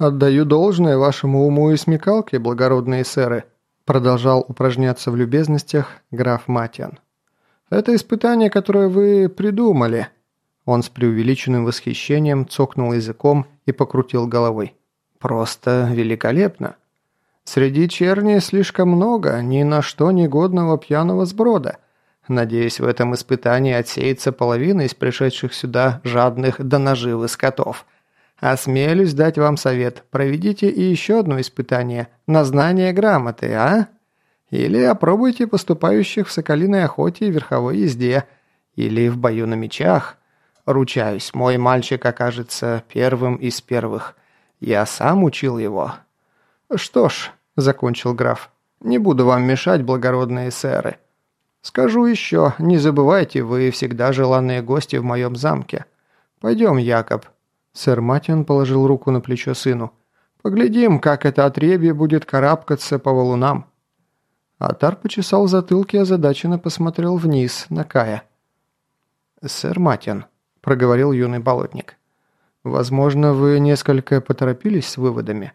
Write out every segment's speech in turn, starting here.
«Отдаю должное вашему уму и смекалке, благородные сэры», продолжал упражняться в любезностях граф Матиан. «Это испытание, которое вы придумали». Он с преувеличенным восхищением цокнул языком и покрутил головой. «Просто великолепно. Среди черни слишком много ни на что негодного пьяного сброда. Надеюсь, в этом испытании отсеется половина из пришедших сюда жадных до наживы скотов». Осмелюсь дать вам совет. Проведите и еще одно испытание на знание грамоты, а? Или опробуйте поступающих в соколиной охоте и верховой езде. Или в бою на мечах. Ручаюсь, мой мальчик окажется первым из первых. Я сам учил его. Что ж, закончил граф, не буду вам мешать, благородные сэры. Скажу еще, не забывайте, вы всегда желанные гости в моем замке. Пойдем, Якоб, Сэр Матиан положил руку на плечо сыну. «Поглядим, как это отребье будет карабкаться по валунам». Атар почесал затылки и озадаченно посмотрел вниз, на Кая. «Сэр Матиан», — проговорил юный болотник, — «возможно, вы несколько поторопились с выводами.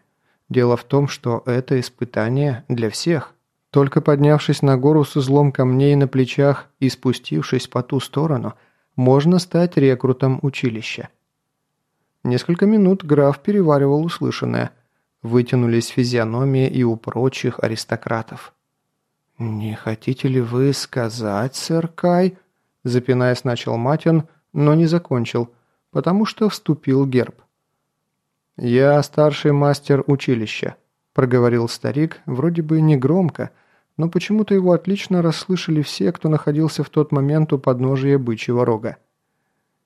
Дело в том, что это испытание для всех. Только поднявшись на гору с узлом камней на плечах и спустившись по ту сторону, можно стать рекрутом училища. Несколько минут граф переваривал услышанное. Вытянулись физиономии и у прочих аристократов. «Не хотите ли вы сказать, сэр Кай?» Запинаясь, начал Матин, но не закончил, потому что вступил герб. «Я старший мастер училища», – проговорил старик, вроде бы негромко, но почему-то его отлично расслышали все, кто находился в тот момент у подножия бычьего рога.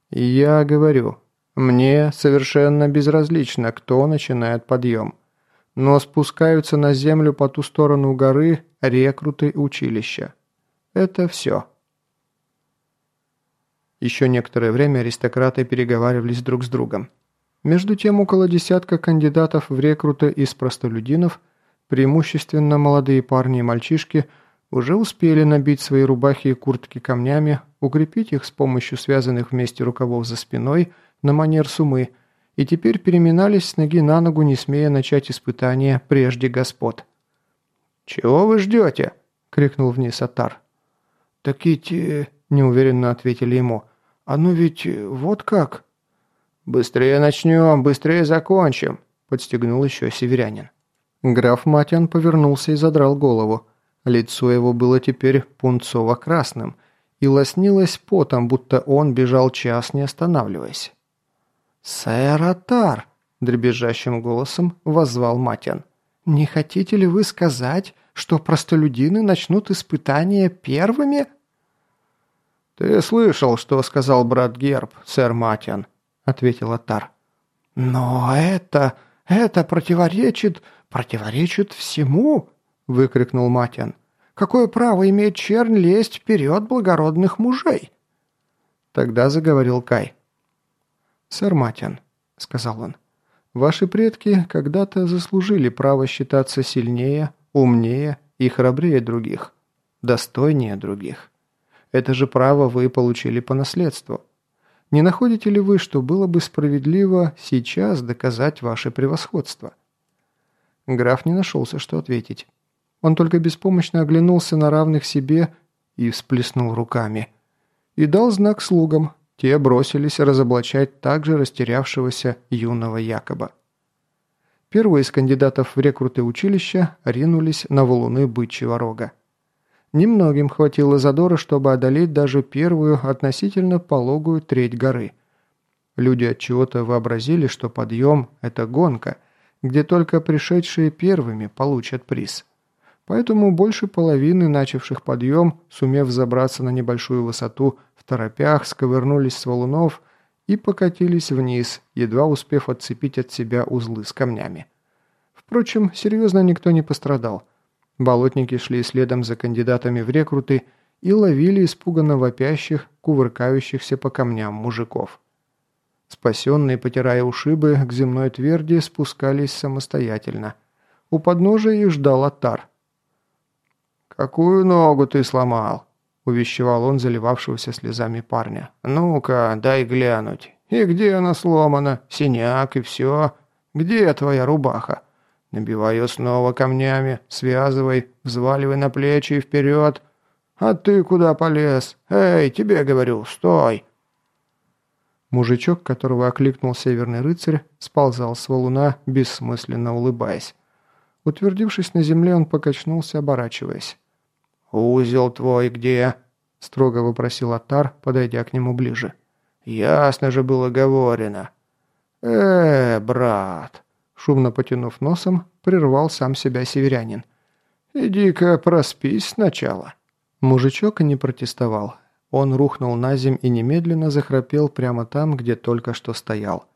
«Я говорю, мне совершенно безразлично, кто начинает подъем. Но спускаются на землю по ту сторону горы рекруты училища. Это все. Еще некоторое время аристократы переговаривались друг с другом. Между тем, около десятка кандидатов в рекруты из простолюдинов, преимущественно молодые парни и мальчишки, уже успели набить свои рубахи и куртки камнями, укрепить их с помощью связанных вместе рукавов за спиной – на манер сумы, и теперь переминались с ноги на ногу, не смея начать испытание прежде господ. «Чего вы ждете?» — крикнул вниз Атар. «Так ведь...» неуверенно ответили ему. «А ну ведь вот как?» «Быстрее начнем, быстрее закончим», — подстегнул еще северянин. Граф Матян повернулся и задрал голову. Лицо его было теперь пунцово-красным и лоснилось потом, будто он бежал час, не останавливаясь. «Сэр Атар!» – дребезжащим голосом воззвал Матян. «Не хотите ли вы сказать, что простолюдины начнут испытания первыми?» «Ты слышал, что сказал брат Герб, сэр Матян?» – ответил Атар. «Но это... это противоречит... противоречит всему!» – выкрикнул Матян. «Какое право имеет чернь лезть вперед благородных мужей?» Тогда заговорил Кай. «Сэр Матин», — сказал он, — «ваши предки когда-то заслужили право считаться сильнее, умнее и храбрее других, достойнее других. Это же право вы получили по наследству. Не находите ли вы, что было бы справедливо сейчас доказать ваше превосходство?» Граф не нашелся, что ответить. Он только беспомощно оглянулся на равных себе и всплеснул руками. И дал знак слугам, те бросились разоблачать также растерявшегося юного Якоба. Первые из кандидатов в рекруты училища ринулись на валуны бычьего рога. Немногим хватило задора, чтобы одолеть даже первую относительно пологую треть горы. Люди от чего-то вообразили, что подъем – это гонка, где только пришедшие первыми получат приз. Поэтому больше половины начавших подъем, сумев забраться на небольшую высоту – в торопях сковырнулись с валунов и покатились вниз, едва успев отцепить от себя узлы с камнями. Впрочем, серьезно никто не пострадал. Болотники шли следом за кандидатами в рекруты и ловили испуганно вопящих, кувыркающихся по камням мужиков. Спасенные, потирая ушибы, к земной тверди спускались самостоятельно. У подножия их ждал Атар. «Какую ногу ты сломал?» – увещевал он заливавшегося слезами парня. «Ну-ка, дай глянуть. И где она сломана? Синяк и все. Где твоя рубаха? Набивай ее снова камнями, связывай, взваливай на плечи и вперед. А ты куда полез? Эй, тебе говорю, стой!» Мужичок, которого окликнул северный рыцарь, сползал с валуна, бессмысленно улыбаясь. Утвердившись на земле, он покачнулся, оборачиваясь. «Узел твой где?» – строго вопросил Атар, подойдя к нему ближе. «Ясно же было говорено». «Э, брат!» – шумно потянув носом, прервал сам себя северянин. «Иди-ка проспись сначала». Мужичок не протестовал, он рухнул на земь и немедленно захрапел прямо там, где только что стоял.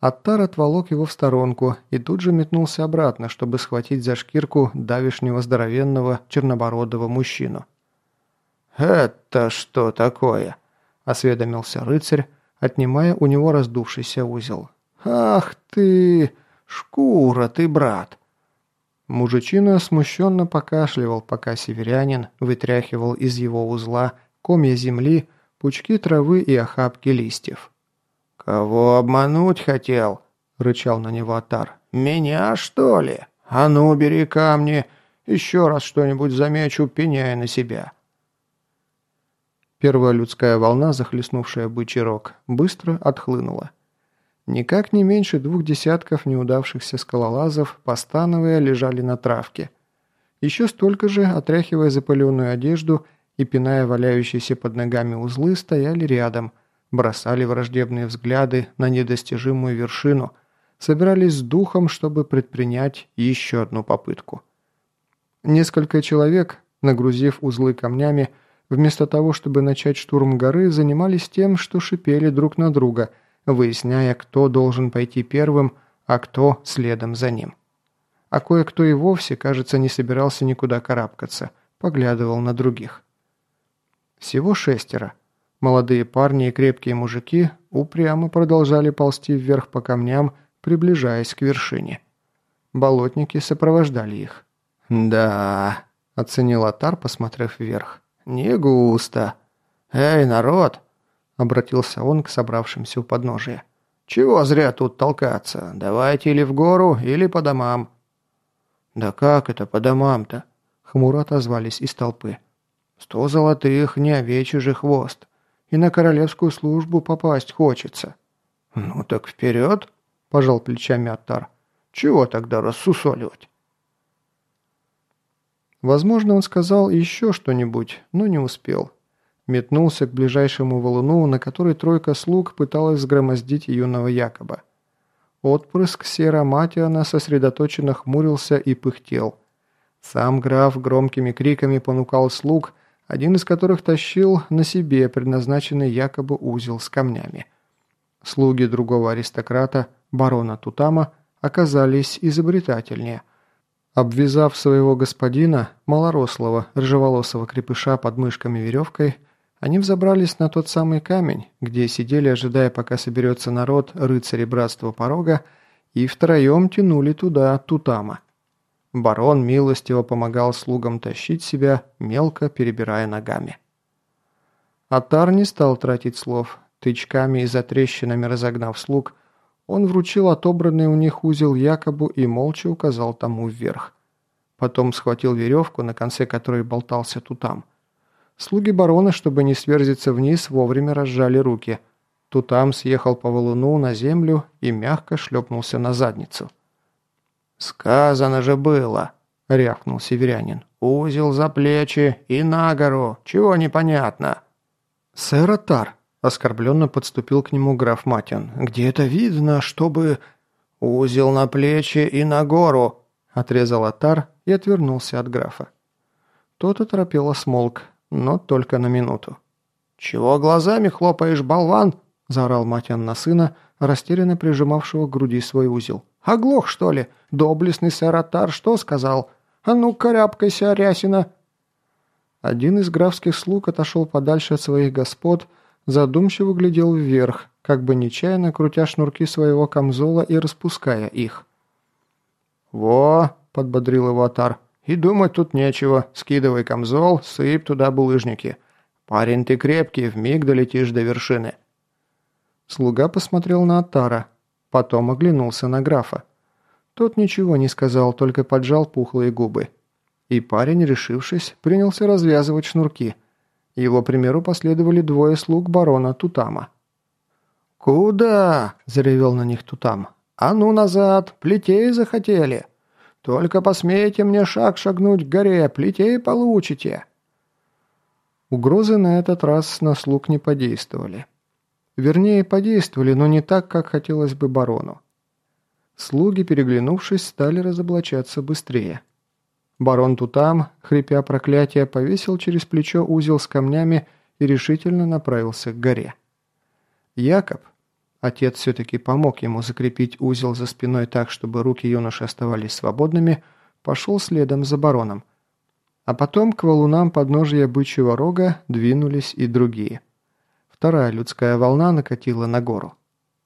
Аттар отволок его в сторонку и тут же метнулся обратно, чтобы схватить за шкирку давишнего здоровенного чернобородого мужчину. «Это что такое?» – осведомился рыцарь, отнимая у него раздувшийся узел. «Ах ты! Шкура ты, брат!» Мужичина смущенно покашливал, пока северянин вытряхивал из его узла – комья земли, пучки травы и охапки листьев. «Кого обмануть хотел?» – рычал на него Атар. «Меня, что ли? А ну, бери камни! Еще раз что-нибудь замечу, пеняя на себя!» Первая людская волна, захлестнувшая бычий рог, быстро отхлынула. Никак не меньше двух десятков неудавшихся скалолазов, постановая, лежали на травке. Еще столько же, отряхивая запыленную одежду и, пиная валяющиеся под ногами узлы, стояли рядом, бросали враждебные взгляды на недостижимую вершину, собирались с духом, чтобы предпринять еще одну попытку. Несколько человек, нагрузив узлы камнями, вместо того, чтобы начать штурм горы, занимались тем, что шипели друг на друга, выясняя, кто должен пойти первым, а кто следом за ним. А кое-кто и вовсе, кажется, не собирался никуда карабкаться, поглядывал на других. Всего шестеро. Молодые парни и крепкие мужики упрямо продолжали ползти вверх по камням, приближаясь к вершине. Болотники сопровождали их. «Да», — оценил Атар, посмотрев вверх. «Не густо. Эй, народ!» — обратился он к собравшимся у подножия. «Чего зря тут толкаться? Давайте или в гору, или по домам». «Да как это по домам-то?» — хмуро отозвались из толпы. Сто золотых, не овечий же хвост. И на королевскую службу попасть хочется». «Ну так вперед!» – пожал плечами Аттар. «Чего тогда рассусоливать?» Возможно, он сказал еще что-нибудь, но не успел. Метнулся к ближайшему валуну, на который тройка слуг пыталась сгромоздить юного якоба. Отпрыск сера Матиана сосредоточенно хмурился и пыхтел. Сам граф громкими криками понукал слуг – один из которых тащил на себе предназначенный якобы узел с камнями. Слуги другого аристократа, барона Тутама, оказались изобретательнее. Обвязав своего господина, малорослого, рыжеволосого крепыша под мышками веревкой, они взобрались на тот самый камень, где сидели, ожидая, пока соберется народ рыцари Братства Порога, и втроем тянули туда Тутама. Барон милостиво помогал слугам тащить себя, мелко перебирая ногами. Атар не стал тратить слов. Тычками и затрещинами разогнав слуг, он вручил отобранный у них узел Якобу и молча указал тому вверх. Потом схватил веревку, на конце которой болтался Тутам. Слуги барона, чтобы не сверзиться вниз, вовремя разжали руки. Тутам съехал по валуну на землю и мягко шлепнулся на задницу. «Сказано же было!» — рявкнул северянин. «Узел за плечи и на гору! Чего непонятно?» «Сэр Атар!» — оскорбленно подступил к нему граф Матин. «Где это видно, чтобы...» «Узел на плечи и на гору!» — отрезал Атар и отвернулся от графа. Тот оторопело смолк, но только на минуту. «Чего глазами хлопаешь, болван?» – заорал Матян на сына, растерянно прижимавшего к груди свой узел. Оглох, что ли? Доблестный саратар что сказал? А ну, корябкайся, Рясина!» Один из графских слуг отошел подальше от своих господ, задумчиво глядел вверх, как бы нечаянно крутя шнурки своего камзола и распуская их. «Во!» – подбодрил его Атар. «И думать тут нечего. Скидывай камзол, сыпь туда булыжники. Парень ты крепкий, вмиг долетишь до вершины». Слуга посмотрел на Атара – Потом оглянулся на графа. Тот ничего не сказал, только поджал пухлые губы. И парень, решившись, принялся развязывать шнурки. Его примеру последовали двое слуг барона Тутама. «Куда?» – заревел на них Тутам. «А ну назад! Плетей захотели! Только посмейте мне шаг шагнуть к горе, плетей получите!» Угрозы на этот раз на слуг не подействовали. Вернее, подействовали, но не так, как хотелось бы барону. Слуги, переглянувшись, стали разоблачаться быстрее. Барон Тутам, хрипя проклятие, повесил через плечо узел с камнями и решительно направился к горе. Якоб, отец все-таки помог ему закрепить узел за спиной так, чтобы руки юноши оставались свободными, пошел следом за бароном. А потом к валунам подножия бычьего рога двинулись и другие. Вторая людская волна накатила на гору.